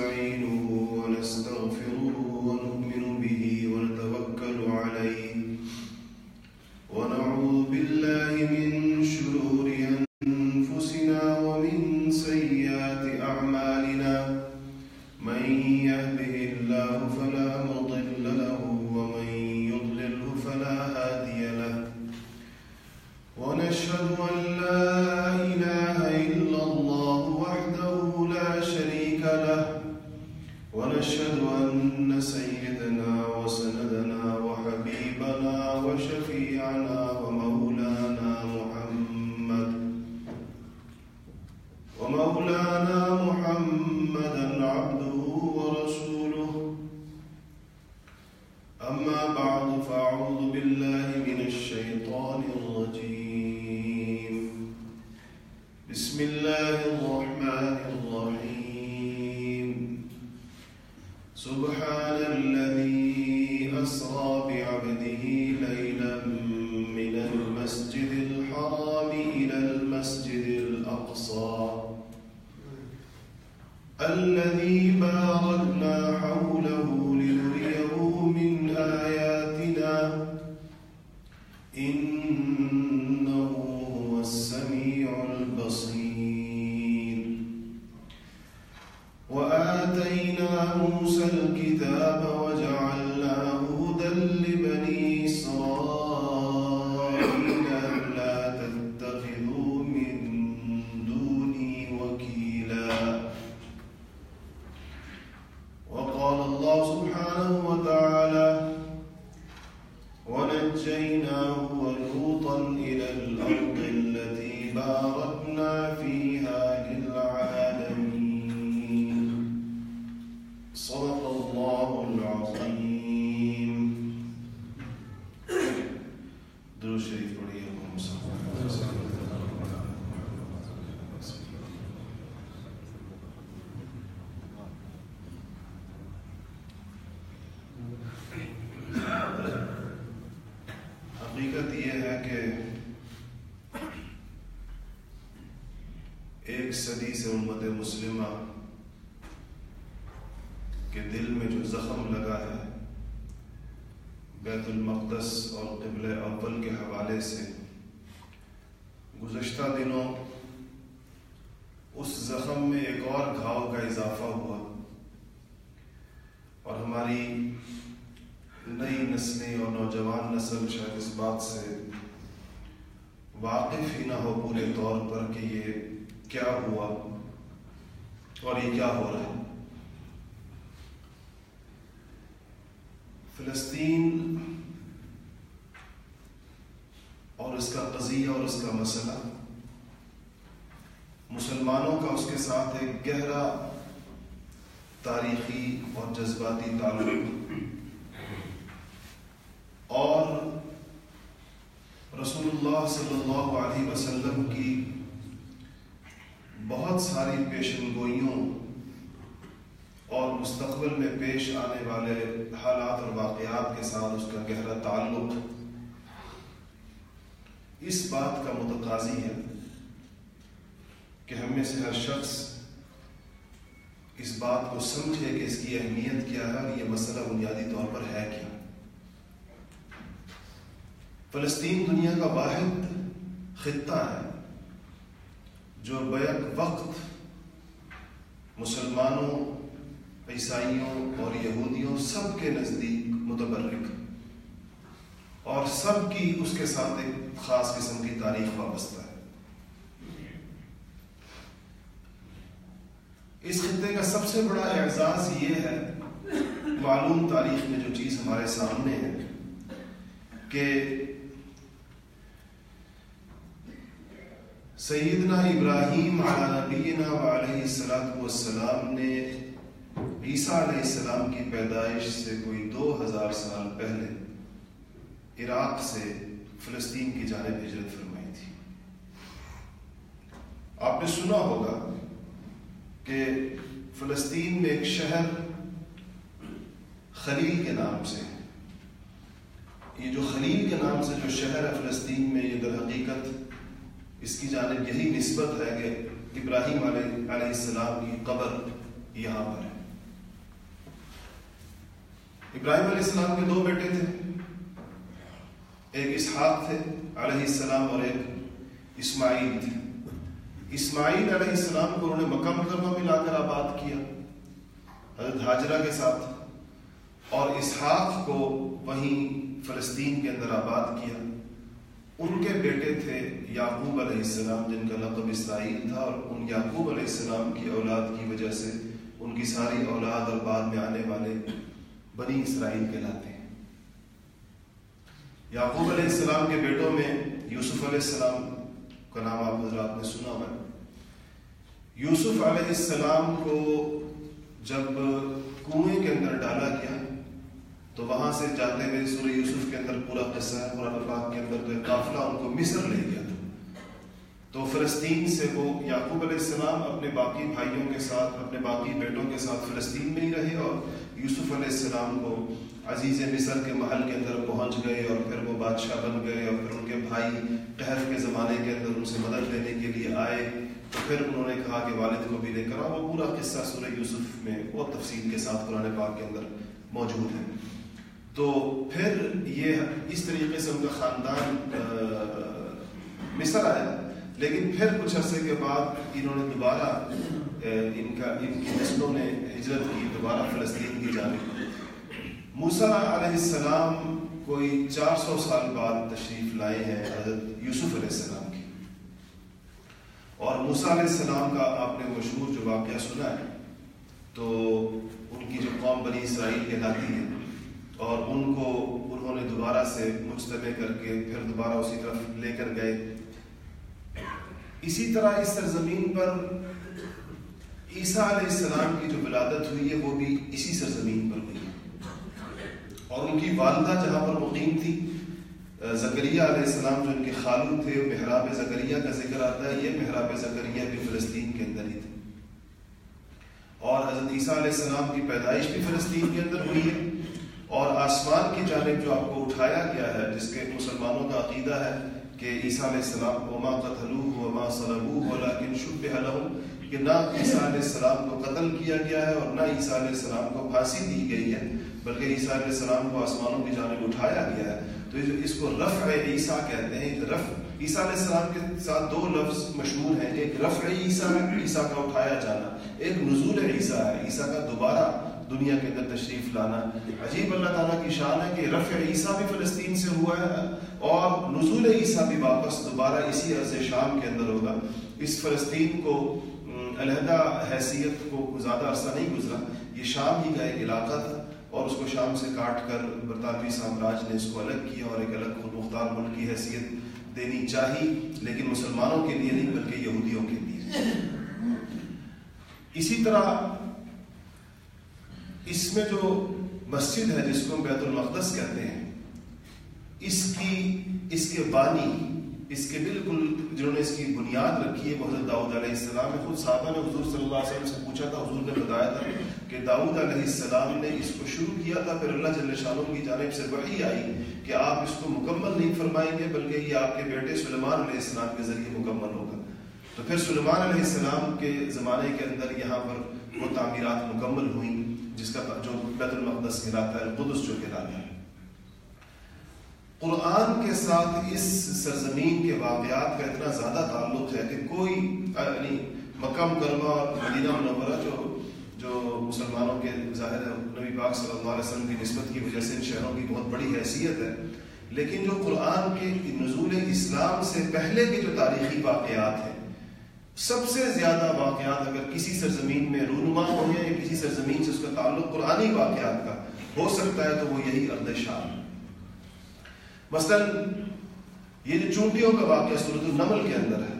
ونستعينه ایک صدی سے امت مسلمہ کے دل میں جو زخم لگا ہے بیت المقدس اور قبل اول کے حوالے سے گزشتہ دنوں اس زخم میں ایک اور گھاؤ کا اضافہ ہوا اور ہماری نئی نسلیں اور نوجوان نسل شاید اس بات سے واقف ہی نہ ہو پورے طور پر کہ یہ کیا ہوا اور یہ کیا ہو رہا ہے فلسطین اور اس کا قضیہ اور اس کا مسئلہ مسلمانوں کا اس کے ساتھ ایک گہرا تاریخی اور جذباتی تعلق اور رسول اللہ صلی اللہ علیہ وسلم کی بہت ساری پیشن گوئیوں اور مستقبل میں پیش آنے والے حالات اور واقعات کے ساتھ اس کا گہرا تعلق اس بات کا متقاضی ہے کہ ہم میں سے ہر شخص اس بات کو سمجھے کہ اس کی اہمیت کیا ہے اور یہ مسئلہ بنیادی طور پر ہے کیا؟ فلسطین دنیا کا واحد خطہ ہے، جو بیک وقت مسلمانوں، عیسائیوں اور یہودیوں سب کے نزدیک متبرک اور سب کی اس کے ساتھ ایک خاص قسم کی تاریخ وابستہ ہے۔ اس خطے کا سب سے بڑا اعزاز یہ ہے، معلوم تاریخ میں جو چیز ہمارے سامنے ہے، کہ سیدنا ابراہیم علی نبینا علیہ السلام والسلام نے عیسیٰ علیہ السلام کی پیدائش سے کوئی دو ہزار سال پہلے عراق سے فلسطین کی جانب ہجرت فرمائی تھی۔ آپ نے سنا ہوگا کہ فلسطین میں ایک شہر خلیل کے نام سے یہ جو خلیل کے نام سے جو شہر ہے فلسطین میں، یہ در حقیقت اس کی جانب یہی نسبت ہے کہ ابراہیم علیہ علیہ السلام کی قبر یہاں پر ہے۔ ابراہیم علیہ السلام کے دو بیٹے تھے۔ ایک اسحاق تھے علیہ السلام اور ایک اسماعیل تھے۔ اسماعیل علیہ السلام کو انہوں نے مکہ مکرمہ میں لا کر آباد کیا، حضرت حاجرہ کے ساتھ، اور اسحاق کو وہیں فلسطین کے اندر آباد کیا۔ ان کے بیٹے تھے یعقوب علیہ السلام، جن کا لقب اسرائیل تھا، اور ان یعقوب علیہ السلام کی اولاد کی وجہ سے ان کی ساری اولاد اور بعد میں آنے والے بنی اسرائیل کہلاتے ہیں۔ یعقوب علیہ السلام کے بیٹوں میں یوسف علیہ السلام کا نام آپ حضرات نے سنا ہوا یوسف علیہ السلام کو جب کنویں کے اندر ڈالا گیا تو وہاں سے جاتے ہوئے سورہ یوسف کے اندر پورا قصہ ہے، قرآن پاک کے اندر جو قافلہ ان کو مصر لے گیا تھا۔ تو فلسطین سے وہ یعقوب علیہ السلام اپنے باقی بھائیوں کے ساتھ، اپنے باقی بیٹوں کے ساتھ فلسطین میں ہی رہے اور یوسف علیہ السلام کو عزیز مصر کے محل کے اندر پہنچ گئے اور پھر وہ بادشاہ بن گئے اور پھر ان کے بھائی قہر کے زمانے کے اندر ان سے مدد لینے کے لیے آئے۔ تو پھر انہوں نے کہا کہ والد کو بھی لے کر آؤ۔ وہ پورا قصہ سورہ یوسف میں بہت تفصیل کے ساتھ قرآن پاک کے اندر موجود ہے۔ تو پھر یہ اس طریقے سے ان کا خاندان مصر آیا۔ لیکن پھر کچھ عرصے کے بعد انہوں نے دوبارہ ان کا، ان کی نسلوں نے ہجرت کی، دوبارہ فلسطین کی جانب۔ موسا علیہ السلام کوئی چار سو سال بعد تشریف لائے ہیں حضرت یوسف علیہ السلام کی۔ اور موسا علیہ السلام کا آپ نے مشہور جو واقعہ سنا ہے، تو ان کی جو قوم بنی اسرائیل کہلاتی ہے۔ اور ان کو انہوں نے دوبارہ سے مجتمع کر کے پھر دوبارہ اسی طرف لے کر گئے۔ اسی طرح اس سرزمین پر عیسیٰ علیہ السلام کی جو ولادت ہوئی ہے، وہ بھی اسی سرزمین پر ہوئی۔ اور ان کی والدہ جہاں پر مقیم تھی زکریہ علیہ السلام جو ان کے خالو تھے محراب زکریہ کا ذکر آتا ہے۔ یہ محراب زکریہ بھی فلسطین کے اندر ہی تھے۔ اور حضرت عیسیٰ علیہ السلام کی پیدائش بھی فلسطین کے اندر ہوئی ہے۔ اور آسمان کی جانب جو آپ کو اٹھایا گیا ہے، جس کے مسلمانوں کا عقیدہ ہے کہ عیسیٰ علیہ السلام وما قتلوه وما صلبوه ولكن شبه لهم کہ نہ عیسیٰ علیہ السلام کو قتل کیا گیا ہے اور نہ عیسیٰ علیہ السلام کو پھانسی دی گئی ہے، بلکہ عیسیٰ علیہ السلام کو آسمانوں کی جانب اٹھایا گیا ہے۔ تو اس کو رفع عیسیٰ کہتے ہیں رفع عیسیٰ علیہ السلام کے ساتھ دو لفظ مشہور ہیں، ایک رفع عیسیٰ ہے، عیسیٰ کا اٹھایا جانا، ایک نزول عیسیٰ ہے، عیسیٰ کا دوبارہ دنیا کے اندر تشریف لانا۔ عجیب اللہ تعالیٰ کی شان ہے کہ رفع عیسیٰ بھی فلسطین سے ہوا ہے اور نزول عیسیٰ بھی واپس دوبارہ اسی عرض شام کے اندر ہوگا۔ اس فلسطین کو علیحدہ حیثیت کو زیادہ عرصہ نہیں گزرا۔ یہ شام ہی کا ایک علاقہ تھا اور اس کو شام سے کاٹ کر برطانوی سامراج نے اس کو الگ کیا اور ایک الگ خود مختار ملک کی حیثیت دینی چاہی، لیکن مسلمانوں کے لیے نہیں، بلکہ یہودیوں کے لیے۔ اسی طرح اس میں جو مسجد ہے جس کو ہم بیت المقدس کہتے ہیں، اس کی، اس کے بانی، اس کے بالکل جنہوں نے اس کی بنیاد رکھی ہے حضرت داؤد علیہ السلام نے خود صحابہ نے حضور صلی اللہ علیہ وسلم سے پوچھا تھا، حضور نے بتایا تھا کہ داؤد علیہ السلام نے اس کو شروع کیا تھا، پھر اللہ جل شاہ کی جانب سے وحی آئی کہ آپ اس کو مکمل نہیں فرمائیں گے، بلکہ یہ آپ کے بیٹے سلیمان علیہ السلام کے ذریعے مکمل ہوگا۔ تو پھر سلیمان علیہ السلام کے زمانے کے اندر یہاں پر وہ تعمیرات مکمل ہوئیں۔ جس کا جو بیت المقدس کہلاتا ہے قدس جو کہلاتا ہے۔ قرآن کے ساتھ اس سرزمین کے واقعات کا اتنا زیادہ تعلق ہے کہ کوئی یعنی مکہ مکرمہ اور مدینہ منورہ جو جو مسلمانوں کے ظاہر ہے، نبی پاک صلی اللہ علیہ وسلم کی نسبت کی وجہ سے ان شہروں کی بہت بڑی حیثیت ہے۔ لیکن جو قرآن کے نزول اسلام سے پہلے کے جو تاریخی واقعات ہیں سب سے زیادہ واقعات اگر کسی سرزمین میں رونما ہو یا کسی سرزمین سے اس کا تعلق قرآنی واقعات کا ہو سکتا ہے، تو وہ یہی ارد شام مثلا، یہ جو چونٹیوں کا واقعہ صورت النمل کے اندر ہے،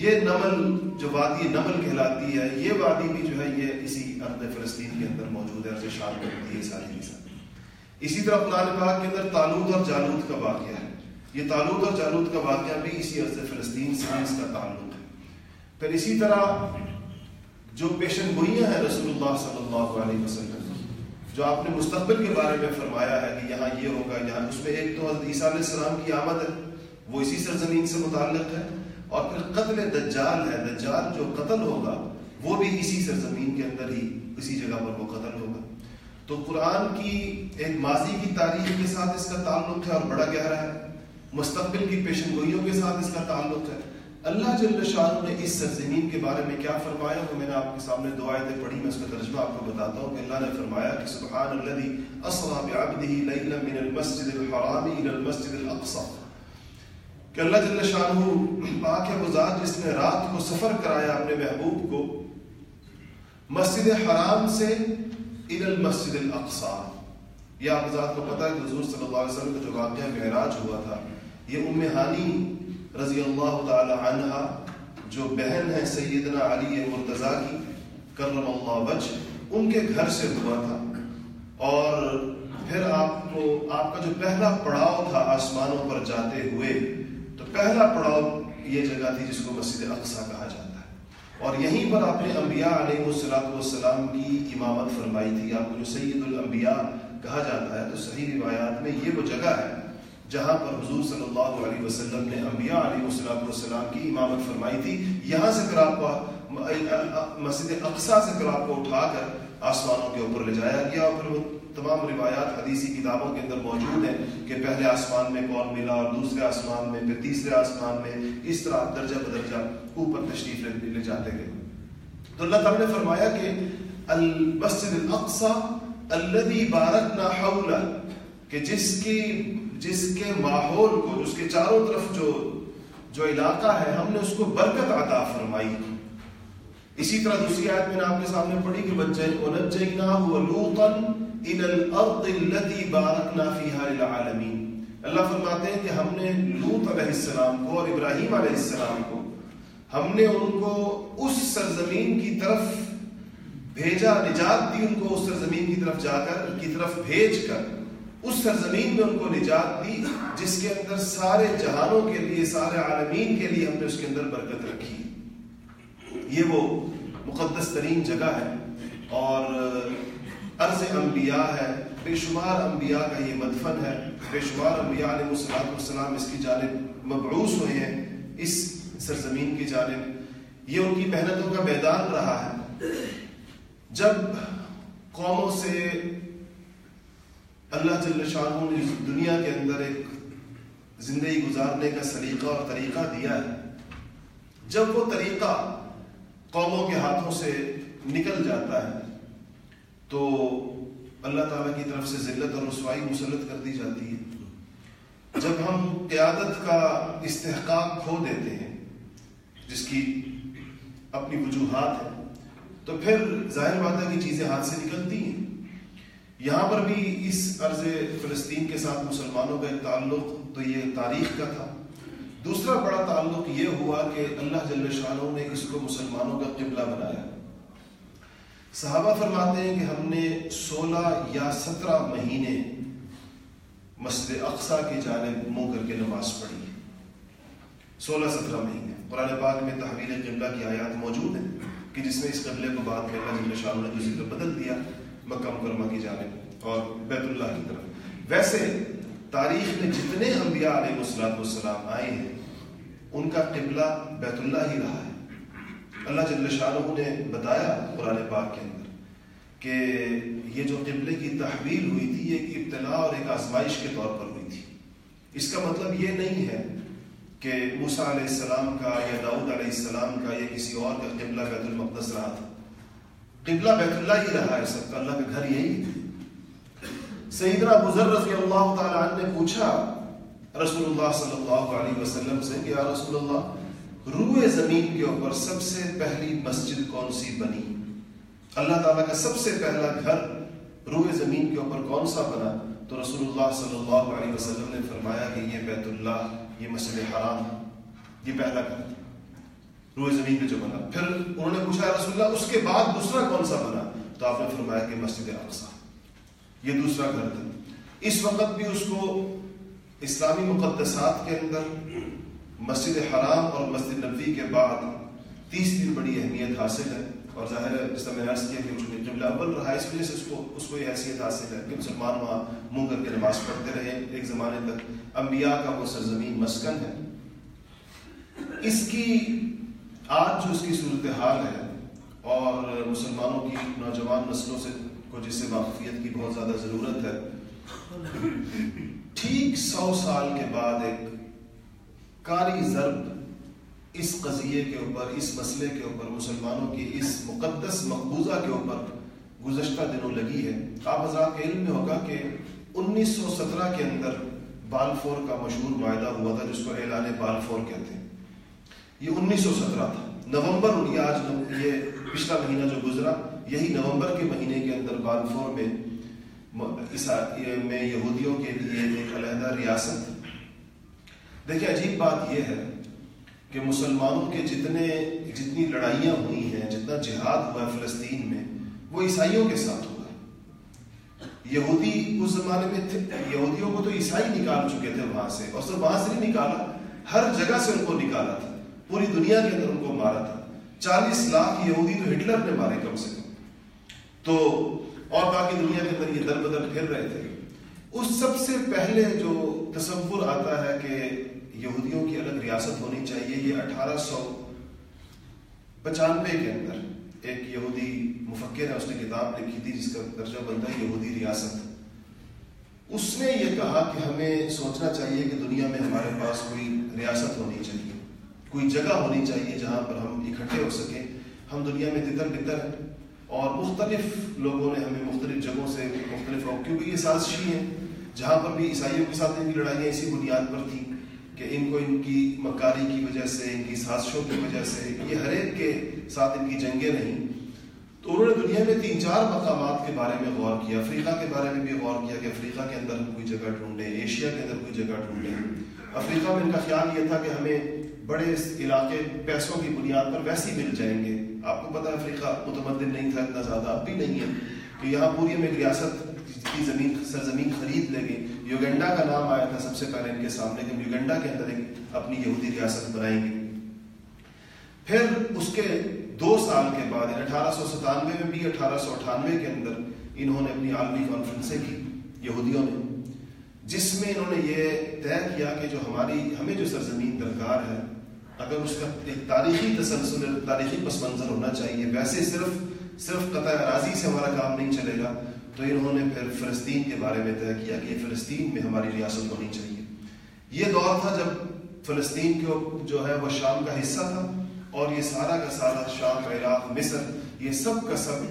یہ نمل جو وادی نمل کہلاتی ہے، یہ وادی بھی جو ہے، یہ اسی ارد فلسطین کے اندر موجود ہے ارد شام کرتی ہے ساری کی اسی طرح قرآن پاک کے اندر تالود اور جالود کا واقعہ ہے۔ یہ تالود اور جالود کا واقعہ بھی اسی ارض فلسطین سے اس کا تعلق پھر اسی طرح جو پیشن گوئیاں ہیں رسول اللہ صلی اللہ علیہ وسلم، جو آپ نے مستقبل کے بارے میں فرمایا ہے کہ یہاں یہ ہوگا، یہاں اس میں ایک تو حضرت عیسیٰ علیہ السلام کی آمد ہے، وہ اسی سرزمین سے متعلق ہے، اور پھر قتل دجال ہے، دجال جو قتل ہوگا، وہ بھی اسی سرزمین کے اندر ہی، اسی جگہ پر وہ قتل ہوگا۔ تو قرآن کی ایک ماضی کی تاریخ کے ساتھ اس کا تعلق ہے اور بڑا گہرا ہے۔ مستقبل کی پیشن گوئیوں کے ساتھ اس کا تعلق ہے۔ اللہ جل شاہ نے اس سرزمین کے بارے میں کیا فرمایا؟ وہ میں نے آپ کے سامنے دو آیتیں پڑھی، میں اس کا ترجمہ آپ کو بتاتا ہوں کہ اللہ نے فرمایا کہ سبحان الذي اسرا بعبده ليلا من المسجد الحرام الى المسجد الاقصى کہ اللہ جل شاہ پاک ہے وہ ذات جس نے رات کو سفر کرایا اپنے محبوب کو مسجد حرام سے الى المسجد الاقصى یہ آپ ذات کو پتہ ہے کہ حضور صلی اللہ علیہ وسلم کا جو واقعہ معراج ہوا تھا، یہ ام ہانی رضی اللہ تعالی عنہ جو بہن ہے سیدنا علی مرتضی کی، کرم اللہ وجہ، ان کے گھر سے ہوا تھا۔ اور پھر آپ کو، آپ کا جو پہلا پڑاؤ تھا آسمانوں پر جاتے ہوئے، تو پہلا پڑاؤ یہ جگہ تھی جس کو مسجد اقصا کہا جاتا ہے۔ اور یہیں پر آپ نے انبیاء علیہ السلام والسلام کی امامت فرمائی تھی۔ آپ کو جو سید الانبیاء کہا جاتا ہے، تو صحیح روایات میں یہ وہ جگہ ہے جہاں پر حضور صلی اللہ علیہ وسلم نے انبیاء علیہ وسلم والسلام کی امامت فرمائی تھی، یہاں سے پھر آپ کو مسجد اقصا سے پھر آپ کو اٹھا کر آسمانوں کے اوپر لے جایا گیا اور پھر وہ تمام روایات حدیثی کتابوں کے اندر موجود ہیں کہ پہلے آسمان میں کون ملا اور دوسرے آسمان میں، پھر تیسرے آسمان میں، اس طرح درجہ بدرجہ اوپر تشریف لے جاتے گئے۔ تو اللہ تعالیٰ نے فرمایا کہ المسجد الاقصى الذي بارکنا حولا کہ جس کی جس کے ماحول کو، جس کے چاروں طرف جو جو علاقہ ہے، ہم نے اس کو برکت عطا فرمائی اسی طرح دوسری آیت میں نے آپ کے سامنے پڑھی کہ بچے ونجیناہ لوطا الى الارض التي بارکنا فيها للعالمین اللہ فرماتے ہیں کہ ہم نے لوط علیہ السلام کو اور ابراہیم علیہ السلام کو، ہم نے ان کو اس سرزمین کی طرف بھیجا، نجات دی ان کو اس سرزمین کی طرف جا کر، کی طرف بھیج کر۔ اس سرزمین میں ان کو نجات دی، جس کے اندر سارے جہانوں کے لیے، سارے عالمین کے لیے ہم نے اس کے اندر برکت رکھی۔ یہ وہ مقدس ترین جگہ ہے اور عرض انبیاء ہے۔ بے شمار انبیاء کا یہ مدفن ہے۔ بے شمار انبیاء علیہ السلام والسلام اس کی جانب مبعوث ہوئے ہیں، اس سرزمین کی جانب۔ یہ ان کی محنتوں کا میدان رہا ہے۔ جب قوموں سے اللہ جل شاہ نے دنیا کے اندر ایک زندگی گزارنے کا سلیقہ اور طریقہ دیا ہے۔ جب وہ طریقہ قوموں کے ہاتھوں سے نکل جاتا ہے، تو اللہ تعالیٰ کی طرف سے ذلت اور رسوائی مسلط کر دی جاتی ہے۔ جب ہم قیادت کا استحقاق کھو دیتے ہیں، جس کی اپنی وجوہات ہیں، تو پھر ظاہر بات ہے کہ چیزیں ہاتھ سے نکلتی ہیں۔ یہاں پر بھی اس عرض فلسطین کے ساتھ مسلمانوں کا ایک تعلق تو یہ تاریخ کا تھا۔ دوسرا بڑا تعلق یہ ہوا کہ اللہ جل شاہ نے اس کو مسلمانوں کا قبلہ بنایا۔ صحابہ فرماتے ہیں کہ ہم نے سولہ یا سترہ مہینے مسجد اقسا کی جانب منہ کر کے نماز پڑھی۔ سولہ سترہ مہینے۔ قرآن پاک میں تحویل قبلہ کی آیات موجود ہیں کہ جس میں اس قبلے کو بعد میں اللہ جل شاہ نے دوسری طرف بدل دیا۔ مکہ مکرمہ کی جانب اور بیت اللہ کی طرف۔ ویسے تاریخ میں جتنے انبیاء علیہ السلام والسلام آئے ہیں، ان کا قبلہ بیت اللہ ہی رہا ہے۔ اللہ جل شاہ نے بتایا قرآن پاک کے اندر کہ یہ جو قبلے کی تحویل ہوئی تھی، یہ ایک ابتلا اور ایک آزمائش کے طور پر ہوئی تھی۔ اس کا مطلب یہ نہیں ہے کہ موسیٰ علیہ السلام کا یا داؤد علیہ السلام کا یا کسی اور کا قبلہ بیت المقدس رہا تھا۔ قبلہ بیت اللہ ہی رہا ہے سب کا، اللہ کا گھر یہی ہے سیدنا بزر رضی اللہ تعالی عنہ نے پوچھا رسول اللہ صلی اللہ علیہ وسلم سے کہ یا رسول اللہ روئے زمین کے اوپر سب سے پہلی مسجد کون سی بنی؟ اللہ تعالیٰ کا سب سے پہلا گھر روئے زمین کے اوپر کون سا بنا؟ تو رسول اللہ صلی اللہ علیہ وسلم نے فرمایا کہ یہ بیت اللہ، یہ مسجد حرام یہ پہلا گھر۔ تھا روئے زمین پہ جو بنا۔ پھر انہوں نے پوچھا رسول اللہ، اس کے بعد دوسرا کون سا بنا؟ تو آپ نے فرمایا کہ مسجد اقصا یہ دوسرا گھر تھا۔ اس وقت بھی اس کو اسلامی مقدسات کے اندر مسجد حرام اور مسجد نبوی کے بعد تیسری بڑی اہمیت حاصل ہے۔ اور ظاہر ہے جس طرح میں عرض کیا کہ چونکہ قبلہ اول رہا اس وجہ سے اس کو اس کو یہ حیثیت حاصل ہے کہ مسلمان وہاں منہ کر کے نماز پڑھتے رہے۔ ایک زمانے تک انبیاء کا وہ سرزمین مسکن ہے۔ اس کی آج جو اس کی صورتحال ہے اور مسلمانوں کی نوجوان نسلوں سے کو جس سے واقفیت کی بہت زیادہ ضرورت ہے، ٹھیک سو سال کے بعد ایک کاری ضرب اس قضیے کے اوپر، اس مسئلے کے اوپر، مسلمانوں کی اس مقدس مقبوضہ کے اوپر گزشتہ دنوں لگی ہے۔ آپ حضرات کے علم میں ہوگا کہ انیس سو سترہ کے اندر بالفور کا مشہور معاہدہ ہوا تھا، جس کو اعلان بالفور کہتے ہیں۔ یہ انیس سو سترہ تھا۔ نومبر یہ آج یہ پچھلا مہینہ جو گزرا، یہی نومبر کے مہینے کے اندر بالفور میں میں یہودیوں کے لیے ایک علیحدہ ریاست۔ دیکھیں، عجیب بات یہ ہے کہ مسلمانوں کے جتنے جتنی لڑائیاں ہوئی ہیں، جتنا جہاد ہوا ہے فلسطین میں، وہ عیسائیوں کے ساتھ ہوا ہے۔ یہودی اس زمانے میں تھے۔ یہودیوں کو تو عیسائی نکال چکے تھے وہاں سے، اور صرف وہاں سے نہیں نکالا، ہر جگہ سے ان کو نکالا تھا۔ پوری دنیا کے اندر ان کو مارا تھا۔ چالیس لاکھ یہودی تو ہٹلر نے مارے کم سے کم۔ تو اور باقی دنیا کے اندر یہ در بدر پھر رہے تھے۔ اس سب سے پہلے جو تصور آتا ہے کہ یہودیوں کی الگ ریاست ہونی چاہیے، یہ اٹھارہ سو پچانوے کے اندر ایک یہودی مفکر ہے، اس نے کتاب لکھی تھی جس کا درجہ بنتا ہے یہودی ریاست۔ اس نے یہ کہا کہ ہمیں سوچنا چاہیے کہ دنیا میں ہمارے پاس کوئی ریاست ہونی چاہیے۔ کوئی جگہ ہونی چاہیے جہاں پر ہم اکٹھے ہو سکیں۔ ہم دنیا میں تتر بتر ہیں اور مختلف لوگوں نے ہمیں مختلف جگہوں سے مختلف کیونکہ یہ سازشی ہیں، جہاں پر بھی عیسائیوں کے ساتھ ان کی لڑائیاں اسی بنیاد پر تھیں کہ ان کو ان کی مکاری کی وجہ سے، ان کی سازشوں کی وجہ سے، یہ ہر ایک کے ساتھ ان کی جنگیں رہیں۔ تو انہوں نے دنیا میں تین چار مقامات کے بارے میں غور کیا، افریقہ کے بارے میں بھی غور کیا کہ افریقہ کے اندر ہم کوئی جگہ ڈھونڈیں، ایشیا کے اندر کوئی جگہ ڈھونڈیں۔ افریقہ میں ان کا خیال یہ تھا کہ ہمیں بڑے علاقے پیسوں کی بنیاد پر ویسے ہی مل جائیں گے۔ آپ کو پتا افریقہ متمدن نہیں تھا، اتنا زیادہ اب بھی نہیں ہے۔ کہ یہاں پوری ہم ایک ریاست کی زمین، سرزمین خرید لیں گے۔ یوگنڈا کا نام آیا تھا سب سے پہلے ان کے سامنے کہ یوگنڈا کے اندر ایک اپنی یہودی ریاست بنائیں گے پھر اس کے دو سال کے بعد یعنی اٹھارہ سو ستانوے میں بھی، اٹھارہ سو اٹھانوے کے اندر انہوں نے اپنی عالمی کانفرنسیں کی یہودیوں نے، جس میں انہوں نے یہ طے کیا کہ جو ہماری، ہمیں جو سرزمین درکار ہے اگر اس کا ایک تاریخی تسلسل، تاریخی پس منظر ہونا چاہیے، ویسے صرف صرف قطع اراضی سے ہمارا کام نہیں چلے گا، تو انہوں نے پھر فلسطین کے بارے میں طے کیا کہ فلسطین میں ہماری ریاست ہونی چاہیے۔ یہ دور تھا جب فلسطین کے جو ہے وہ شام کا حصہ تھا، اور یہ سارا کا سارا شام، عراق، مصر، یہ سب کا سب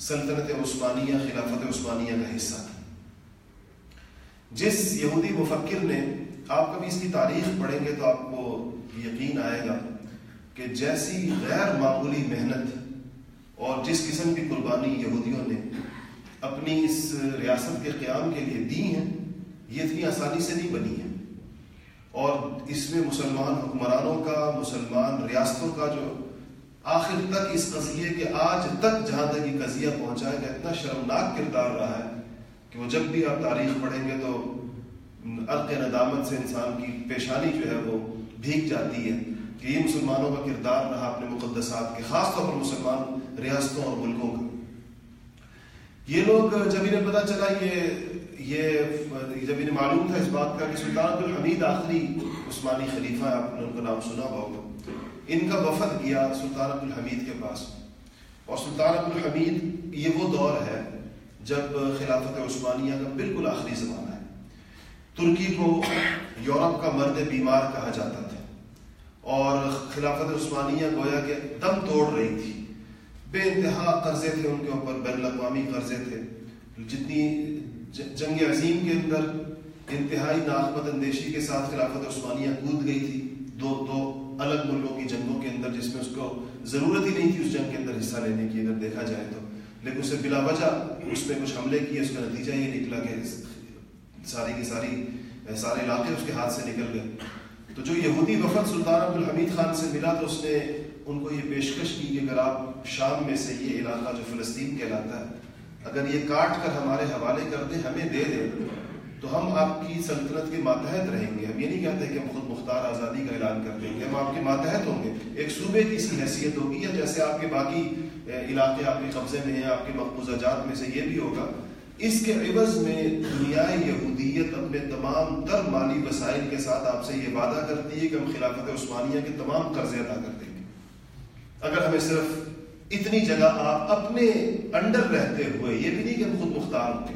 سلطنت عثمانیہ، خلافت عثمانیہ کا حصہ تھا۔ جس یہودی مفکر نے، آپ کبھی اس کی تاریخ پڑھیں گے تو آپ کو یقین آئے گا کہ جیسی غیر معمولی محنت اور جس قسم کی قربانی یہودیوں نے اپنی اس ریاست کے قیام کے لیے دی ہیں، یہ اتنی آسانی سے نہیں بنی ہے اور اس میں مسلمان حکمرانوں کا، مسلمان ریاستوں کا جو آخر تک اس قضیے کے آج تک جہاں تک یہ قضیہ پہنچائے گا اتنا شرمناک کردار رہا ہے کہ وہ جب بھی آپ تاریخ پڑھیں گے تو عرق ندامت سے انسان کی پیشانی جو ہے وہ بھیگ جاتی ہے کہ یہ مسلمانوں کا کردار رہا اپنے مقدسات کے، خاص طور پر مسلمان ریاستوں اور ملکوں کا۔ یہ لوگ، جب انہیں پتا چلا یہ یہ، جب انہیں معلوم تھا اس بات کا کہ سلطان عبد الحمید آخری عثمانی خلیفہ ہے، آپ نے ان کا نام سنا ہوگا۔ ان کا وفد گیا سلطان عبد الحمید کے پاس۔ اور سلطان عبد الحمید، یہ وہ دور ہے جب خلافت عثمانیہ کا بالکل آخری زمانہ ہے۔ ترکی کو یورپ کا مرد بیمار کہا جاتا تھا۔ اور خلافت عثمانیہ گویا کہ دم توڑ رہی تھی۔ بے انتہا قرضے تھے ان کے اوپر، بین الاقوامی قرضے تھے۔ جتنی جنگ عظیم کے اندر انتہائی ناقبت اندیشی کے ساتھ خلافت عثمانیہ کود گئی تھی، دو دو الگ ملکوں کی جنگوں کے اندر جس میں اس کو ضرورت ہی نہیں تھی اس جنگ کے اندر حصہ لینے کی، اگر دیکھا جائے تو۔ لیکن اسے بلا وجہ اس میں کچھ حملے کیے، اس کا نتیجہ یہ نکلا کہ ساری کی ساری، سارے علاقے اس کے ہاتھ سے نکل گئے۔ تو جو یہودی وفد سلطان عبد الحمید خان سے ملا تو اس نے ان کو یہ پیشکش کی کہ اگر آپ شام میں سے یہ علاقہ جو فلسطین کہلاتا ہے، اگر یہ کاٹ کر ہمارے حوالے کر دیں ہمیں دے دیں تو ہم آپ کی سلطنت کے ماتحت رہیں گے۔ ہم یہ نہیں کہتے کہ ہم خود مختار آزادی کا اعلان کر دیں گے، ہم آپ کے ماتحت ہوں گے۔ ایک صوبے کی سی حیثیت ہوگی یا جیسے آپ کے باقی علاقے، آپ کے قبضے میں ہیں، آپ کے مقبوضہ جات میں سے یہ بھی ہوگا۔ اس کے عوض میں دنیا یہودیت اپنے تمام تر مالی وسائل کے ساتھ آپ سے یہ وعدہ کرتی ہے کہ ہم خلافت عثمانیہ کے تمام قرضے ادا کر دیں گے۔ اگر ہمیں صرف اتنی جگہ آپ اپنے انڈر رہتے ہوئے یہ بھی نہیں کہ ہم خود مختار ہوتے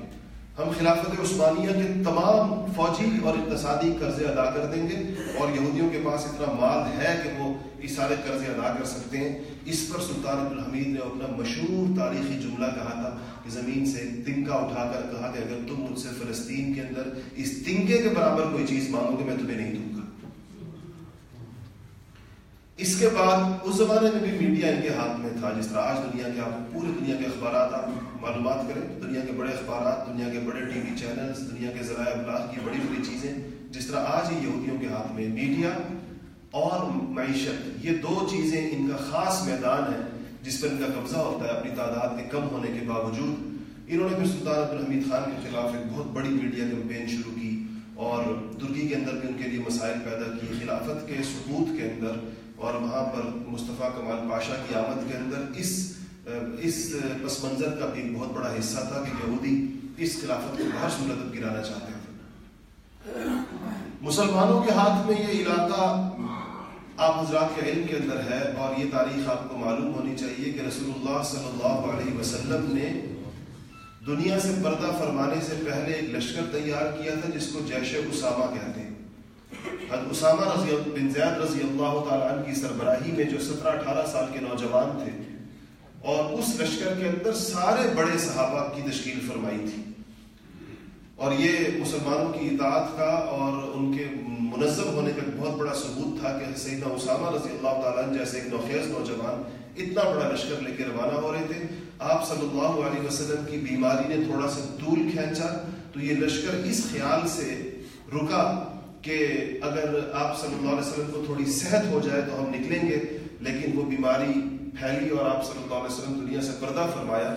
ہم خلافت عثمانیہ کے تمام فوجی اور اقتصادی قرضے ادا کر دیں گے اور یہودیوں کے پاس اتنا مال ہے کہ وہ یہ سارے قرضے ادا کر سکتے ہیں۔ اس پر سلطان عبدالحمید نے اپنا مشہور تاریخی جملہ کہا تھا کہ زمین سے تنکا اٹھا کر کہا کہ اگر تم مجھ سے فلسطین کے اندر اس تنکے کے برابر کوئی چیز مانگو گے، میں تمہیں نہیں دوں گا۔ اس کے بعد اس زمانے میں بھی میڈیا ان کے ہاتھ میں تھا، جس طرح آج دنیا کے آپ پوری دنیا کے اخبارات آپ معلومات کریں تو دنیا کے بڑے اخبارات، دنیا کے بڑے ٹی وی چینلز دنیا کے ذرائع ابلاغ کی بڑی بڑی چیزیں جس طرح آج ہی یہودیوں کے ہاتھ میں میڈیا اور معیشت، یہ دو چیزیں ان کا خاص میدان ہے جس پر ان کا قبضہ ہوتا ہے اپنی تعداد کے کم ہونے کے باوجود۔ انہوں نے پھر سلطان عبدالحمید خان کے خلاف ایک بہت بڑی میڈیا کمپین شروع کی اور ترکی کے اندر بھی ان کے لیے مسائل پیدا کی خلافت کے سکوت کے اندر اور وہاں پر مصطفیٰ کمال پاشا کی آمد کے اندر اس اس پس منظر کا بھی ایک بہت بڑا حصہ تھا کہ یہودی اس خلافت کو باہر صورت گرانا چاہتے تھے۔ مسلمانوں کے ہاتھ میں یہ علاقہ آپ حضرات کے علم کے اندر ہے اور یہ تاریخ آپ کو معلوم ہونی چاہیے کہ رسول اللہ صلی اللہ علیہ وسلم نے دنیا سے پردہ فرمانے سے پہلے ایک لشکر تیار کیا تھا جس کو جیش اسامہ کہتے ہیں۔ حضرت اسامہ رضی بن زید رضی اللہ تعالیٰ عنہ کی سربراہی میں جو سترہ اٹھارہ سال کے نوجوان تھے، اور اس لشکر کے اندر سارے بڑے صحابہ کی تشکیل فرمائی تھی۔ اور یہ مسلمانوں کی اطاعت کا اور ان کے منظم ہونے کا بہت بڑا ثبوت تھا کہ سیدنا اسامہ رضی اللہ تعالیٰ عنہ جیسے ایک نوخیز نوجوان اتنا بڑا لشکر لے کے روانہ ہو رہے تھے۔ آپ صلی اللہ علیہ وسلم کی بیماری نے تھوڑا سا طول کھینچا تو یہ لشکر اس خیال سے رکا کہ اگر آپ صلی اللہ علیہ وسلم کو تھوڑی صحت ہو جائے تو ہم نکلیں گے، لیکن وہ بیماری پھیلی اور آپ صلی اللہ علیہ وسلم دنیا سے پردہ فرمایا۔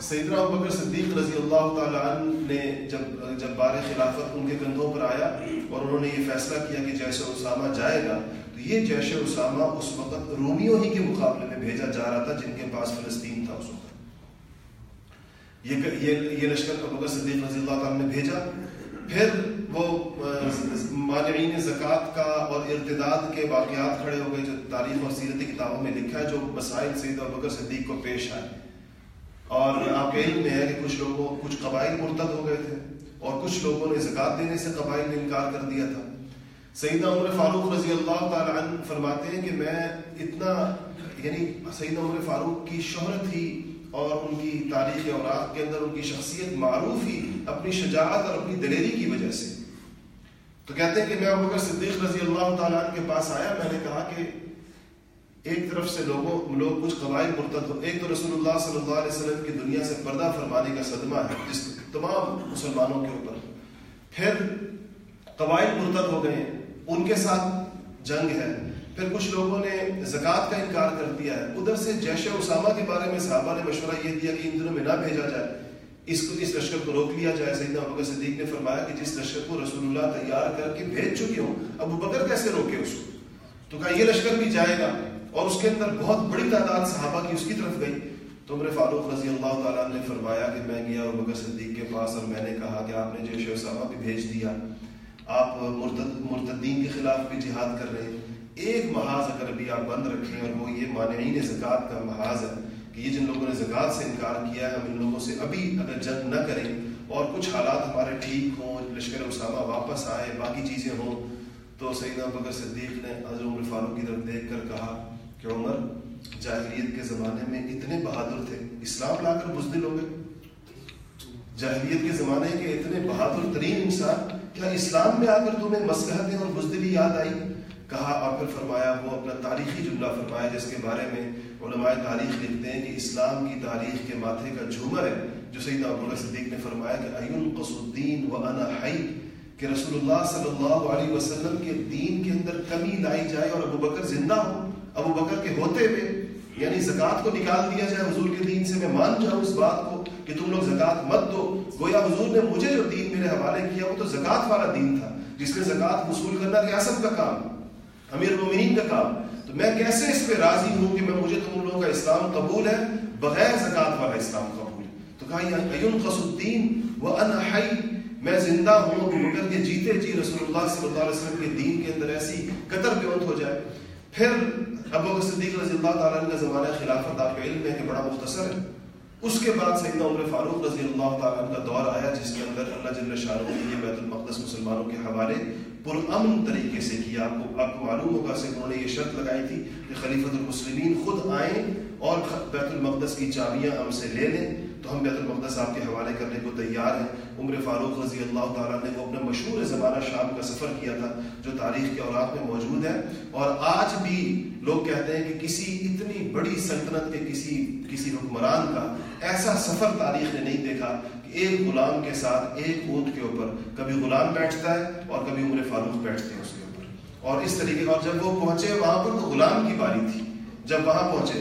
سیدنا بکر صدیق رضی اللہ تعالیٰ عنہ نے جب جب بار خلافت ان کے کندھوں پر آیا اور انہوں نے یہ فیصلہ کیا کہ جیسے اسامہ جائے گا، تو یہ جیش اسامہ اس وقت رومیوں ہی کے مقابلے میں بھیجا جا رہا تھا جن کے پاس فلسطین تھا اس وقت۔ یہ یہ لشکر کا بکر صدیق رضی اللہ تعالیٰ نے بھیجا۔ پھر وہ مانعین زکوٰۃ کا اور ارتداد کے واقعات کھڑے ہو گئے جو تاریخ اور سیرتی کتابوں میں لکھا ہے، جو مسائل سید بکر صدیق کو پیش آئے۔ اور آپ کے علم میں ہے کہ کچھ لوگوں، کچھ قبائل مرتد ہو گئے تھے اور کچھ لوگوں نے زکات دینے سے قبائل نے انکار کر دیا تھا۔ سیدنا عمر فاروق رضی اللہ تعالی عنہ فرماتے ہیں کہ میں اتنا یعنی سیدنا عمر فاروق کی شہرت ہی اور ان کی تاریخ اوراق کے اندر ان کی شخصیت معروف ہی اپنی شجاعت اور اپنی دلیری کی وجہ سے۔ تو کہتے ہیں کہ میں ابکر صدیق رضی اللہ تعالیٰ عنہ کے پاس آیا، میں نے کہا کہ ایک طرف سے لوگوں، لوگ کچھ قبائل مرتد ہو، ایک تو رسول اللہ صلی اللہ علیہ وسلم کی دنیا سے پردہ فرمانے کا صدمہ ہے جس تمام مسلمانوں کے اوپر۔ پھر قبائل مرتد ہو گئے، ان کے ساتھ جنگ ہے۔ پھر کچھ لوگوں نے زکوٰۃ کا انکار کر دیا ہے۔ ادھر سے جیش اسامہ کے بارے میں صحابہ نے مشورہ یہ دیا کہ ان دنوں میں نہ بھیجا جائے۔ اس کو اس لشکر کو روک لیا جائے، سیدنا ابو بکر صدیق نے فرمایا کہ جس لشکر کو رسول اللہ تیار کر کے بھیج چکی ہوں، ابو بکر کیسے روکے اس کو؟ تو کہا، یہ لشکر بھی جائے گا اور اس کے اندر بہت بڑی تعداد صحابہ کی اس کی طرف گئی۔ تو عمر فاروق رضی اللہ تعالیٰ نے فرمایا کہ میں گیا اور بکر صدیق کے پاس اور میں نے کہا کہ آپ نے جیش اسامہ بھی بھیج دیا۔ آپ مرتد مرتدین کے خلاف بھی جہاد کر رہے ہیں۔ ایک محاذ اگر ابھی آپ بند رکھیں اور وہ یہ مانعین زکوٰۃ کا محاذ ہے کہ یہ جن لوگوں نے زکوٰۃ سے انکار کیا ہے، ہم ان لوگوں سے ابھی اگر جنگ نہ کریں اور کچھ حالات ہمارے ٹھیک ہوں، لشکر اسامہ واپس آئے، باقی چیزیں ہوں، تو سیدنا بکر صدیق نے حضرت عمر فاروق کی طرف دیکھ کر کہا کہ عمر، جاہلیت کے زمانے میں اتنے بہادر تھے، اسلام لا کر بزدل ہو گئے۔ جاہلیت کے زمانے کے اتنے بہادر ترین انسان، کیا اسلام میں آ کر تمہیں مسلحتیں اور بزدلی یاد آئی؟ کہا اور پھر فرمایا، وہ اپنا تاریخی جملہ فرمایا، جس کے بارے میں علماء تاریخ لکھتے ہیں کہ اسلام کی تاریخ کے ماتھے کا جھومر ہے، جو سید ابو صدیق نے فرمایا کہ ایون قصدین و انا حی، کہ رسول اللہ صلی اللہ علیہ وسلم کے دین کے اندر کمی لائی جائے اور ابو بکر زندہ ہو۔ ابو بکر کے ہوتے ہوئے یعنی زکوٰۃ کو نکال دیا جائے حضور کے دین سے، میں مان جاؤں اس بات کو کہ تم لوگ زکوٰۃ مت دو۔ گویا حضور نے مجھے جو دین میرے حوالے کیا، وہ تو زکوٰۃ والا دین تھا، جس میں زکوٰۃ وصول کرنا ریاست کا کام، امیر المومنین کا کام۔ میں کیسے اس پہ راضی ہوں کہ میں مجھے تم لوگوں کا اسلام قبول ہے، بغیر زکوٰۃ والا اسلام قبول؟ ہے تو کہا ایون الدین و انحی میں زندہ ہوں ابو بکر جیتے جی رسول اللہ صلی اللہ علیہ وسلم کے دین کے اندر ایسی قطر پیوت ہو جائے۔ پھر ابو بکر صدیق رضی اللہ تعالیٰ کا زمانہ خلافت آپ کا علم ہے کہ بڑا مختصر ہے۔ اس کے بعد سیدنا عمر فاروق رضی اللہ تعالیٰ کا دور آیا، جس کے اندر اللہ جل شاہ نے یہ بیت المقدس مسلمانوں کے حوالے پرامن طریقے سے کیا، آپ کو آپ کو معلوم ہوگا سے انہوں نے یہ شرط لگائی تھی کہ خلیفۃ المسلمین خود آئیں اور بیت المقدس کی چابیاں ہم سے لے لیں۔ تو ہم بیت المقدس آپ کے حوالے کرنے کو تیار ہیں۔ عمر فاروق رضی اللہ تعالیٰ نے وہ اپنا مشہور زمانہ شام کا سفر کیا تھا جو تاریخ کے اوراق میں موجود ہے۔ اور آج بھی لوگ کہتے ہیں کہ کسی اتنی بڑی سلطنت کے کسی کسی حکمران کا ایسا سفر تاریخ نے نہیں دیکھا۔ ایک غلام کے ساتھ ایک اونٹ کے اوپر۔ کبھی غلام بیٹھتا ہے اور کبھی عمر فاروق بیٹھتے ہیں اس کے اوپر۔ اور اس طریقے اور جب وہ پہنچے وہاں پر تو غلام کی باری تھی۔ جب وہاں پہنچے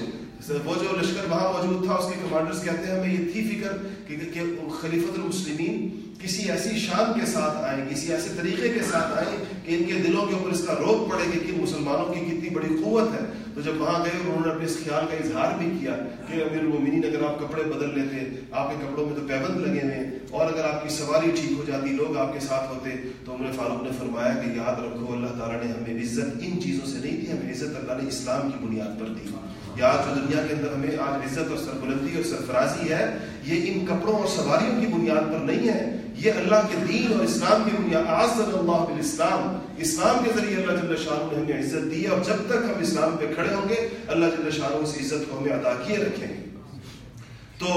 وہ جو لشکر وہاں موجود تھا اس کے کمانڈرز کہتے ہیں ہمیں یہ تھی فکر کہ, خلیفت المسلمین کسی ایسی شان کے ساتھ آئیں کسی ایسے طریقے کے ساتھ آئیں کہ ان کے دلوں کے اوپر اس کا روک پڑے کہ کن مسلمانوں کی کتنی بڑی قوت ہے۔ تو جب وہاں گئے، انہوں نے اپنے اس خیال کا اظہار بھی کیا کہ امیر المومنین، اگر آپ کپڑے بدل لیتے، آپ کے کپڑوں میں تو پیبند لگے ہوئے اور اگر آپ کی سواری ٹھیک ہو جاتی، لوگ آپ کے ساتھ ہوتے، تو عمر فاروق نے فرمایا کہ یاد رکھو، اللہ تعالیٰ نے ہمیں عزت ان چیزوں سے نہیں دی، ہمیں عزت اللہ نے اسلام کی بنیاد پر دی۔ یا جو دنیا کے اندر ہمیں آج عزت اور سربلندی اور سرفرازی ہے، یہ ان کپڑوں اور سواریوں کی بنیاد پر نہیں ہے۔ یہ اللہ کے دین اور اسلام کی بنیاد اللہ بالاسلام اسلام کے ذریعے اللہ جل شاہ نے ہمیں عزت دی ہے۔ اور جب تک ہم اسلام پہ کھڑے ہوں گے، اللہ جل شاہ اس عزت کو ہمیں ادا کیے رکھیں گے۔ تو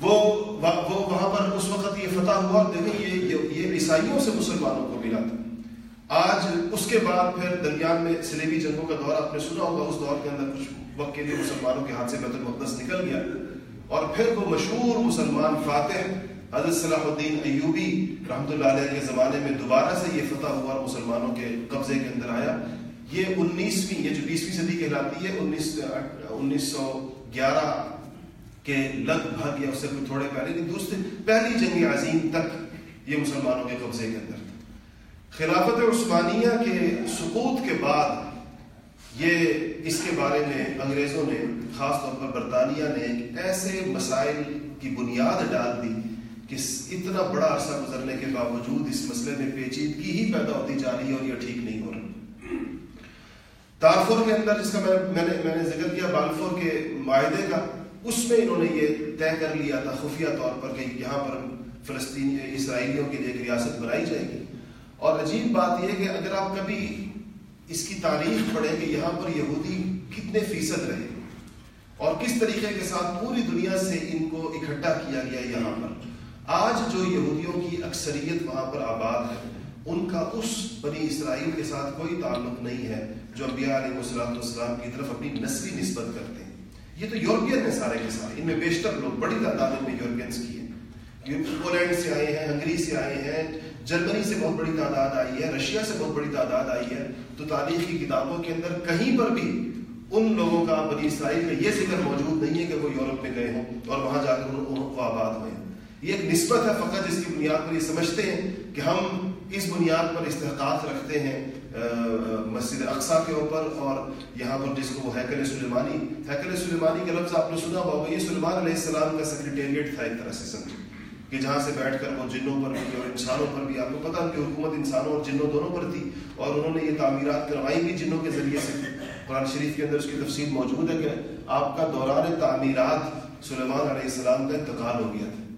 وہ وہ وہاں پر اس وقت یہ فتح ہوا۔ دیکھیں یہ یہ عیسائیوں سے مسلمانوں کو ملا تھا۔ آج اس کے بعد پھر درمیان میں سلیبی جنگوں کا دور آپ نے سنا ہوگا، اس دور کے اندر کچھ وقت کے لیے مسلمانوں کے ہاتھ سے بیت المقدس نکل گیا اور پھر وہ مشہور مسلمان فاتح حضرت صلاح الدین ایوبی رحمۃ اللہ علیہ کے زمانے میں دوبارہ سے یہ فتح ہوا اور مسلمانوں کے قبضے کے اندر آیا۔ یہ انیسویں، یہ جو بیسویں صدی کہلاتی ہے، انیس انیس سو گیارہ کے لگ بھگ یا اس سے تھوڑے پہلے دوسرے پہلی جنگ عظیم تک یہ مسلمانوں کے قبضے کے اندر تھا۔ خلافت عثمانیہ کے سقوط کے بعد یہ اس کے بارے میں انگریزوں نے، خاص طور پر برطانیہ نے ایسے مسائل کی بنیاد ڈال دی کہ اتنا بڑا عرصہ گزرنے کے باوجود اس مسئلے میں پیچیدگی ہی پیدا ہوتی جا رہی ہے اور یہ ٹھیک نہیں ہو رہا۔ تارفور کے اندر جس کا میں نے میں نے ذکر کیا بالفور کے معاہدے کا، اس میں انہوں نے یہ طے کر لیا تھا، خفیہ طور پر کہ یہاں پر فلسطین اسرائیلیوں کے لیے ایک ریاست بنائی جائے گی۔ اور عجیب بات یہ کہ اگر آپ کبھی اس کی تاریخ پڑھیں کہ یہاں پر یہودی کتنے فیصد رہے اور کس طریقے کے ساتھ پوری دنیا سے ان کو اکٹھا کیا گیا یہاں پر۔ آج جو یہودیوں کی اکثریت وہاں پر آباد ہے، ان کا اس بنی اسرائیل کے ساتھ کوئی تعلق نہیں ہے جو انبیاء علیہ وسلم والسلام کی طرف اپنی نسلی نسبت کرتے ہیں۔ یہ تو یورپین ہیں سارے کے سارے۔ ان میں بیشتر لوگ، بڑی تعداد میں یورپینس کی ہیں۔ پولینڈ سے آئے ہیں، ہنگری سے آئے ہیں جرمنی سے بہت بڑی تعداد آئی ہے، رشیا سے بہت بڑی تعداد آئی ہے۔ تو تاریخ کی کتابوں کے اندر کہیں پر بھی ان لوگوں کا بنی اسرائیل میں یہ ذکر موجود نہیں ہے کہ وہ یورپ میں گئے ہوں اور وہاں جا کر وہ آباد ہوئے یہ ایک نسبت ہے فقط جس کی بنیاد پر یہ سمجھتے ہیں کہ ہم اس بنیاد پر استحقاق رکھتے ہیں مسجد اقسا کے اوپر اور یہاں پر جس کو وہ حیکل سلیمانی حیکل سلیمانی کا لفظ آپ نے سنا ہوگا، یہ سلیمان علیہ السلام کا سیکریٹریٹ تھا ایک طرح سے، سمجھے۔ کہ جہاں سے بیٹھ کر وہ جنوں پر بھی اور انسانوں پر بھی، آپ کو پتا کہ حکومت انسانوں اور جنوں دونوں پر تھی اور انہوں نے یہ تعمیرات کروائی بھی جنوں کے ذریعے سے۔ قرآن شریف کے اندر اس کی تفصیل موجود ہے کہ آپ کا دوران تعمیرات سلیمان علیہ السلام کا انتقال ہو گیا تھا۔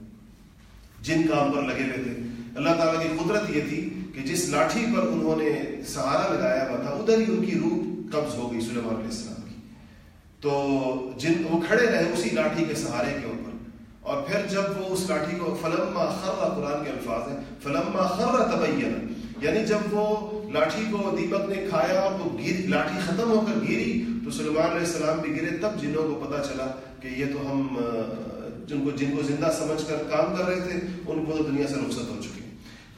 جن کام پر لگے ہوئے تھے۔ اللہ تعالیٰ کی قدرت یہ تھی کہ جس لاٹھی پر انہوں نے سہارا لگایا ہوا تھا، ادھر ہی ان کی روح قبض ہو گئی سلیمان علیہ السلام کی۔ تو جن وہ کھڑے رہے اسی لاٹھی کے سہارے کے اوپر۔ اور پھر جب وہ اس لاٹھی کو فلما خر قرآن کے الفاظ ہیں، فلما خر تبین یعنی جب وہ لاٹھی کو دیپک نے کھایا اور وہ گر لاٹھی ختم ہو کر گری تو سلمان علیہ السلام بھی گرے، تب جنوں کو پتا چلا کہ یہ تو ہم جن کو جن کو زندہ سمجھ کر کام کر رہے تھے، ان کو تو دنیا سے رخصت ہو چکی۔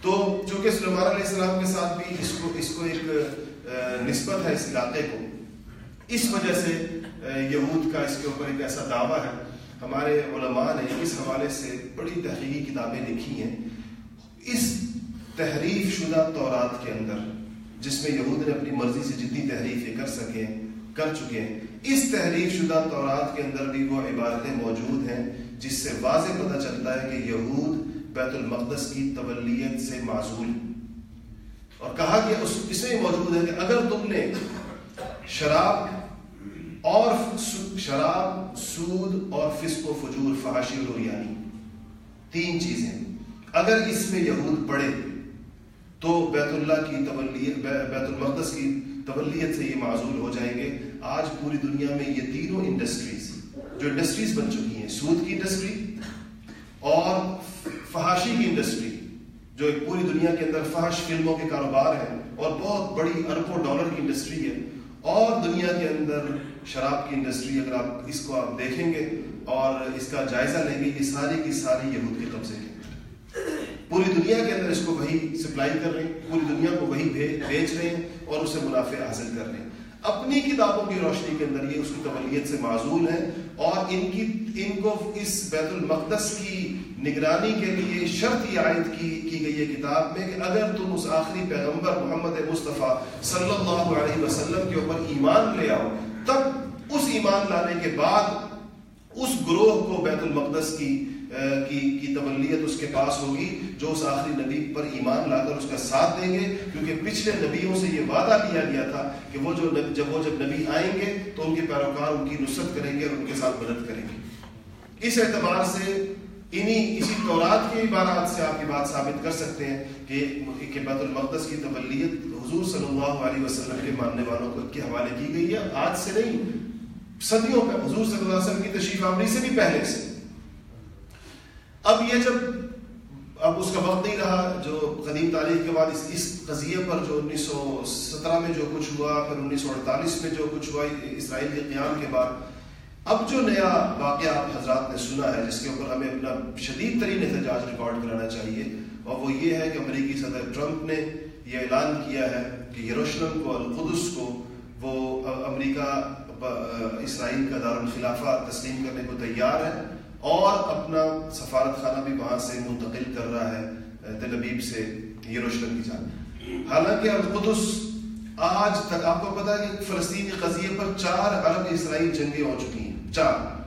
تو چونکہ سلمان علیہ السلام کے ساتھ بھی اس کو اس کو ایک نسبت ہے اس علاقے کو، اس وجہ سے یہود کا اس کے اوپر ایک ایسا دعویٰ ہے۔ ہمارے علماء نے اس حوالے سے بڑی تحقیقی کتابیں لکھی ہیں اس تحریف شدہ تورات کے اندر، جس میں یہود نے اپنی مرضی سے جتنی تحریفیں کر سکیں، کر چکے ہیں۔ اس تحریف شدہ تورات کے اندر بھی وہ عبارتیں موجود ہیں، جس سے واضح پتہ چلتا ہے کہ یہود بیت المقدس کی تولیت سے معذول اور کہا کہ اس میں موجود ہے کہ اگر تم نے شراب اور شراب، سود اور فسق و فجور فحاشی و روریانی تین چیزیں۔ اگر اس میں یہود پڑے تو بیت اللہ کی تولیت بیت المقدس کی تولیت سے یہ معذول ہو جائیں گے۔ آج پوری دنیا میں یہ تینوں انڈسٹریز جو انڈسٹریز بن چکی ہیں، سود کی انڈسٹری اور فحاشی کی انڈسٹری جو ایک پوری دنیا کے اندر فحش فلموں کے کاروبار ہیں اور بہت بڑی اربوں ڈالر کی انڈسٹری ہے۔ اور دنیا کے اندر شراب کی انڈسٹری اگر آپ اس کو آپ دیکھیں گے اور اس کا جائزہ لیں گے، یہ ساری کی ساری یہود کے قبضے ہیں۔ پوری دنیا کے اندر اس کو وہی سپلائی کر رہے ہیں، پوری دنیا کو وہی بیچ رہے ہیں اور اسے منافع حاصل کر رہے ہیں۔ اپنی کتابوں کی روشنی کے اندر یہ اس کی قبلیت سے معذول ہے اور ان کی، ان کو اس بیت المقدس کی نگرانی کے لیے شرط یہ عائد کی کی گئی ہے کتاب میں کہ اگر تم اس آخری پیغمبر محمد مصطفیٰ صلی اللہ علیہ وسلم کے اوپر ایمان لے آؤ تب اس ایمان لانے کے بعد اس گروہ کو بیت المقدس کی کی کی تبلیت اس کے پاس ہوگی جو اس آخری نبی پر ایمان لا کر اس کا ساتھ دیں گے، کیونکہ پچھلے نبیوں سے یہ وعدہ کیا گیا تھا کہ وہ جو جب وہ جب نبی آئیں گے تو ان کے پیروکار ان کی نصرت کریں گے اور ان کے ساتھ مدد کریں گے۔ اس اعتبار سے انہی، اسی تورات کے عبارات سے آپ کی بات ثابت کر سکتے ہیں کہ کہ بیت المقدس کی تبلیت حضور صلی اللہ علیہ وسلم کے ماننے والوں کو کے حوالے کی گئی ہے۔ آج سے نہیں، صدیوں پہ حضور صلی اللہ علیہ وسلم کی تشریف آوری سے بھی پہلے سے۔ اب یہ جب، اب اس کا وقت نہیں رہا، جو قدیم تاریخ کے بعد اس اس قضیے پر جو انیس سو سترہ میں جو کچھ ہوا، پھر انیس سو اڑتالیس میں جو کچھ ہوا، اسرائیل کے قیام کے بعد، اب جو نیا واقعہ آپ حضرات نے سنا ہے، جس کے اوپر ہمیں اپنا شدید ترین احتجاج ریکارڈ کرانا چاہیے، اور وہ یہ ہے کہ امریکی صدر ٹرمپ نے یہ اعلان کیا ہے کہ یروشلم کو القدس کو وہ امریکہ اسرائیل کا دارالخلافہ تسلیم کرنے کو تیار ہے اور اپنا سفارت خانہ بھی وہاں سے منتقل کر رہا ہے تل ابیب سے یروشلم کی جانب۔ حالانکہ القدس آج تک، آپ کو پتا ہے کہ فلسطینی قضیے پر چار عرب اسرائیل جنگیں ہو چکی ہیں، چار۔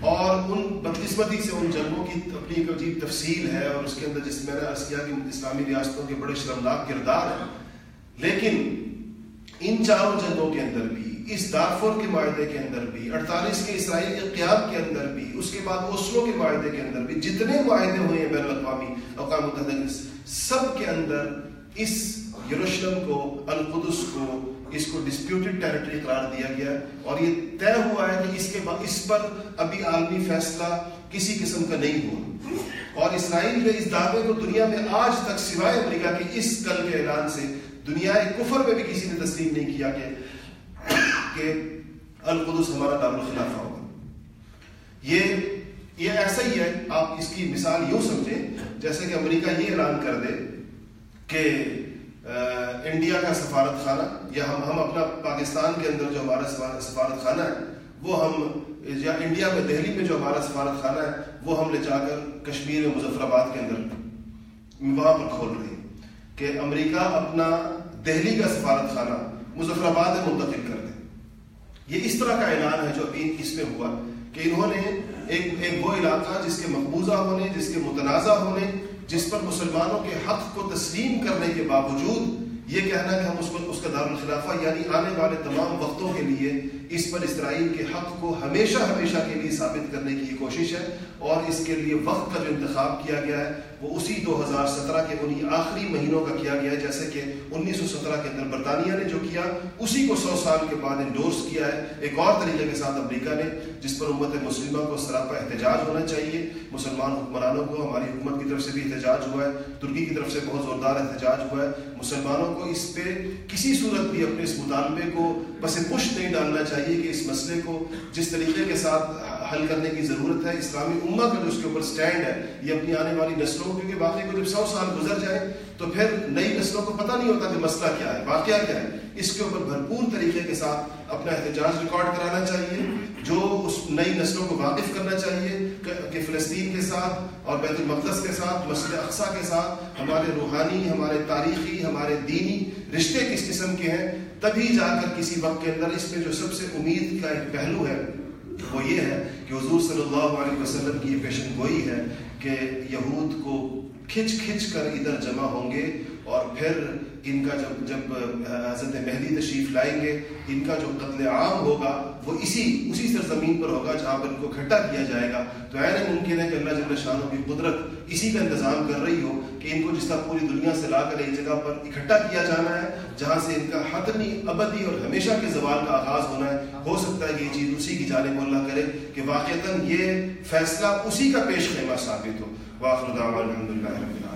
اور ان بدقسمتی سے ان جنگوں کی اپنی ایک عجیب تفصیل ہے اور اس کے اندر جس میں نے عرض کیا کہ اسلامی ریاستوں کے بڑے شرمناک کردار ہیں۔ لیکن ان چاروں جنگوں کے اندر بھی، اس دارفور کے معاہدے کے اندر بھی، اڑتالیس کے اسرائیل کے قیام کے اندر بھی، اس کے بعد اوسلو کے معاہدے کے اندر بھی جتنے معاہدے ہوئے ہیں بین الاقوامی اقوام متحدہ سب کے اندر اس یروشلم کو، القدس کو اس کو ڈسپیوٹڈ ٹیریٹری قرار دیا گیا اور یہ طے ہوا ہے کہ اس کے بعد اس پر ابھی عالمی فیصلہ کسی قسم کا نہیں ہوا۔ اور اسرائیل کے اس دعوے کو دنیا میں آج تک سوائے امریکہ کے اس کل کے اعلان سے دنیا کفر میں بھی کسی نے تسلیم نہیں کیا کہ کہ القدس ہمارا دارالخلافہ ہوگا۔ یہ یہ ایسا ہی ہے۔ آپ اس کی مثال یوں سمجھیں جیسے کہ امریکہ یہ اعلان کر دے کہ انڈیا کا سفارت خانہ یا ہم ہم اپنا پاکستان کے اندر جو ہمارا سفارت خانہ ہے، وہ ہم یا انڈیا میں، دہلی میں جو ہمارا سفارت خانہ ہے، وہ ہم لے جا کر کشمیر میں مظفر آباد کے اندر وہاں پر کھول رہے ہیں کہ امریکہ اپنا دہلی کا سفارت خانہ مظفر آباد میں منتقل کر دے۔ یہ اس طرح کا اعلان ہے جو ابھی اس میں ہوا کہ انہوں نے ایک ایک وہ علاقہ جس کے مقبوضہ ہونے، جس کے متنازع ہونے جس پر مسلمانوں کے حق کو تسلیم کرنے کے باوجود یہ کہنا کہ ہم اس کو اس کا دارالخلافہ یعنی آنے والے تمام وقتوں کے لیے اس پر اسرائیل کے حق کو ہمیشہ ہمیشہ کے لیے ثابت کرنے کی کوشش ہے اور اس کے لیے وقت کا جو انتخاب کیا گیا ہے، وہ اسی دو ہزار سترہ کے انہیں آخری مہینوں کا کیا گیا ہے، جیسے کہ انیس سو سترہ کے اندر برطانیہ نے جو کیا، اسی کو سو سال کے بعد انڈورس کیا ہے۔ ایک اور طریقے کے ساتھ امریکہ نے، جس پر امت مسلمہ کو سراپا احتجاج ہونا چاہیے۔ مسلمان حکمرانوں کو، ہماری حکومت کی طرف سے بھی احتجاج ہوا ہے۔ ترکی کی طرف سے بہت زوردار احتجاج ہوا ہے۔ مسلمانوں کو اس پہ کسی صورت بھی اپنے اس مطالبے کو بس پشت نہیں ڈالنا چاہیے۔ چاہیے کہ اس مسئلے کو جس طریقے کے ساتھ حل کرنے کی ضرورت ہے، اسلامی امہ کا جو اس کے اوپر سٹینڈ ہے، یہ اپنی آنے والی نسلوں، کیونکہ واقعی کو جب سو سال گزر جائے، تو پھر نئی نسلوں کو پتہ نہیں ہوتا کہ مسئلہ کیا ہے واقعہ کیا ہے۔ اس کے اوپر بھرپور طریقے کے ساتھ اپنا احتجاج ریکارڈ کرانا چاہیے، جو اس نئی نسلوں کو واقف کرنا چاہیے، کہ فلسطین کے ساتھ اور بیت المقدس کے ساتھ، مسجد اقسا کے ساتھ، ہمارے روحانی، ہمارے تاریخی، ہمارے دینی رشتے کس قسم کے ہیں تبھی جا کر کسی وقت کے اندر اس میں جو سب سے امید کا ایک پہلو ہے، وہ یہ ہے کہ حضور صلی اللہ علیہ وسلم کی یہ پیشن گوئی ہے کہ یہود کو کھچ کھچ کر ادھر جمع ہوں گے اور پھر ان کا جب جب حضرت مہدی تشریف لائیں گے، ان کا جو قتل عام ہوگا، وہ اسی اسی سرزمین پر ہوگا جہاں پر ان کو کھٹا کیا جائے گا۔ تو ایسا ممکن ہے کہ اللہ جب شاہ کی قدرت اسی کا انتظام کر رہی ہو کہ ان کو جس طرح پوری دنیا سے لا کر ایک جگہ پر اکٹھا کیا جانا ہے، جہاں سے ان کا حتمی ابدی اور ہمیشہ کے زوال کا آغاز ہونا ہے۔ ہو سکتا ہے کہ یہ چیز اسی کی جانب اللہ کرے کہ واقعتاً یہ فیصلہ اسی کا پیش خیمہ ثابت ہو۔ واخر دعوان الحمد للہ رب العالمین۔